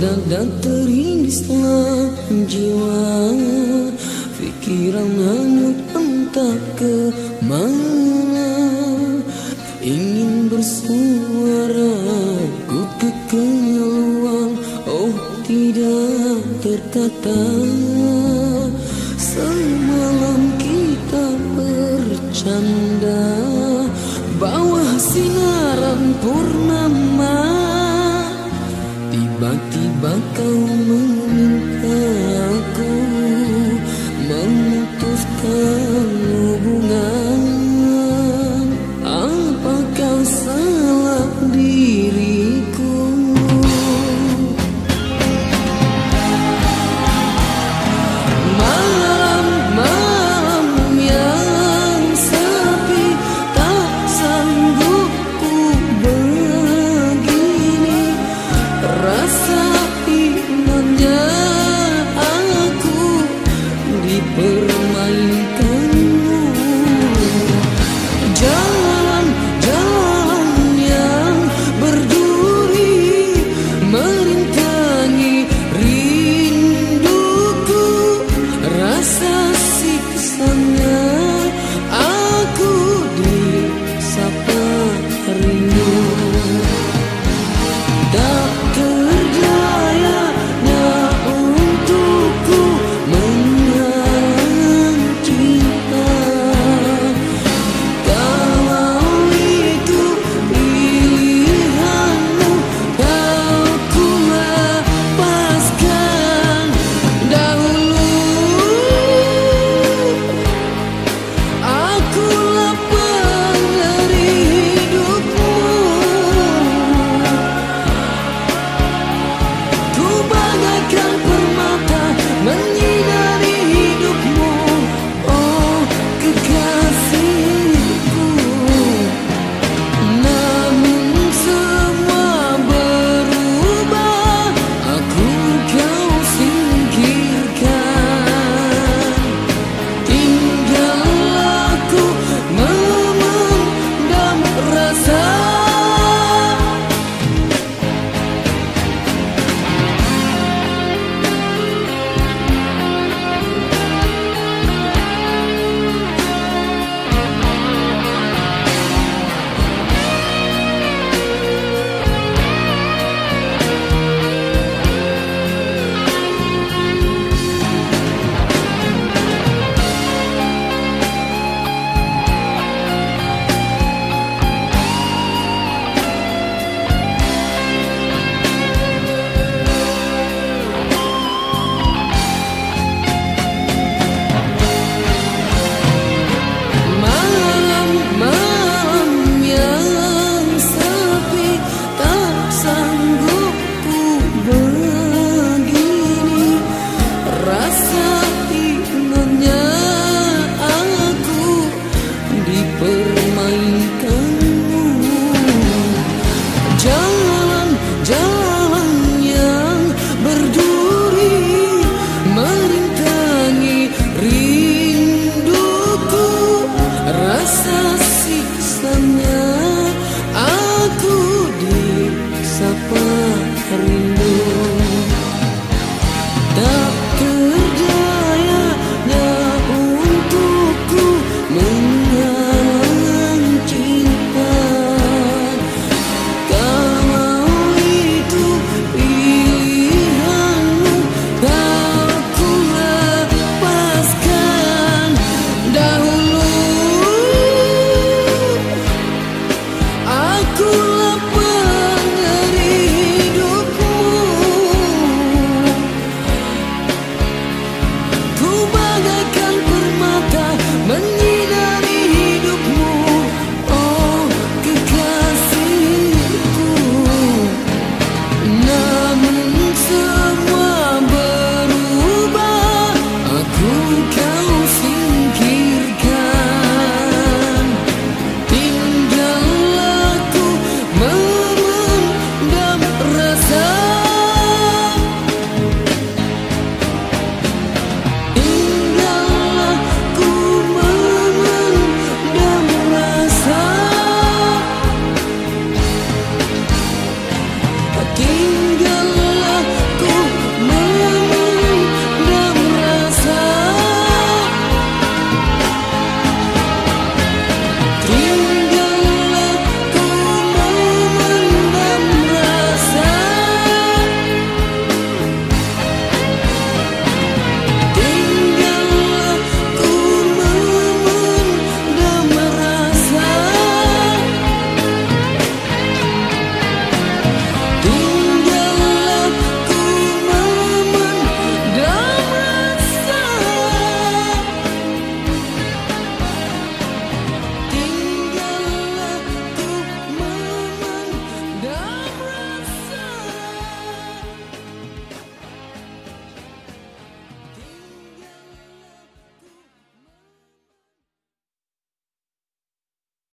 dada teririslah jiwa. Pikiran hanyut entah ke mana. Ingin bersuara ku kekeluar Oh tidak terkata Semalam kita bercanda. Bawah sinaran purnama. Tiba-tiba Bakal meminta aku memutuskan hubungan. Apakah salah diriku? Malam-malam yang sepi Tak sanggup ku begini. Rasa